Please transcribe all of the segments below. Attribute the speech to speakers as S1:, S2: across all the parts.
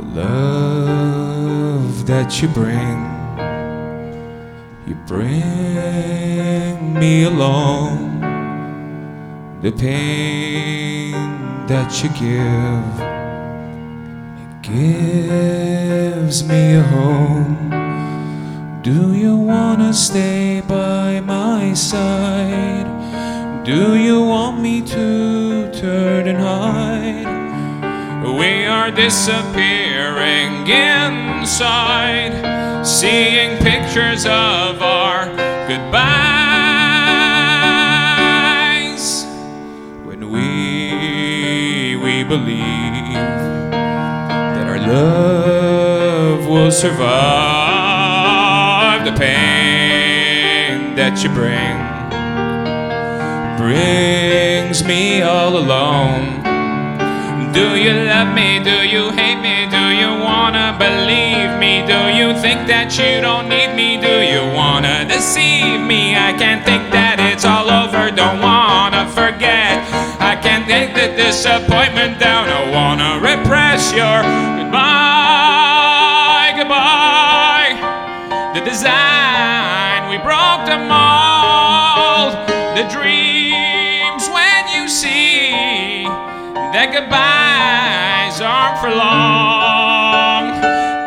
S1: love that you bring, you bring me along. The pain that you give, it gives me a home. Do you wanna stay by my side? Do you want me to turn and hide? Are disappearing inside, seeing pictures of our goodbyes. When we we believe that our love will survive the pain that you bring brings me all alone. Do you love me? Do you hate me? Do you wanna believe me? Do you think that you don't need me? Do you wanna deceive me? I can't think that it's all over, don't wanna forget. I can't take the disappointment down, I wanna repress your goodbye, goodbye. The design, we broke the mold. The dreams that goodbyes aren't for long.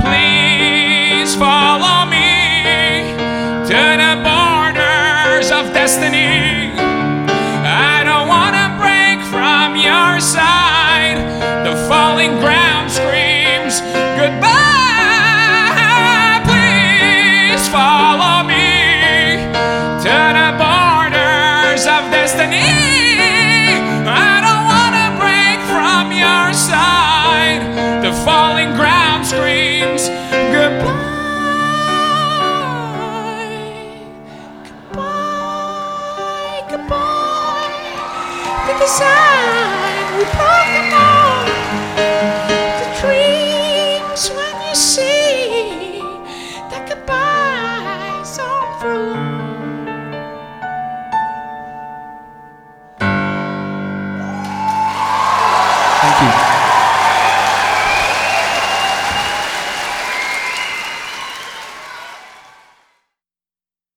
S1: Please follow me to the borders of destiny. I don't wanna break from your side. The we. The dreams when you see that goodbyes for long.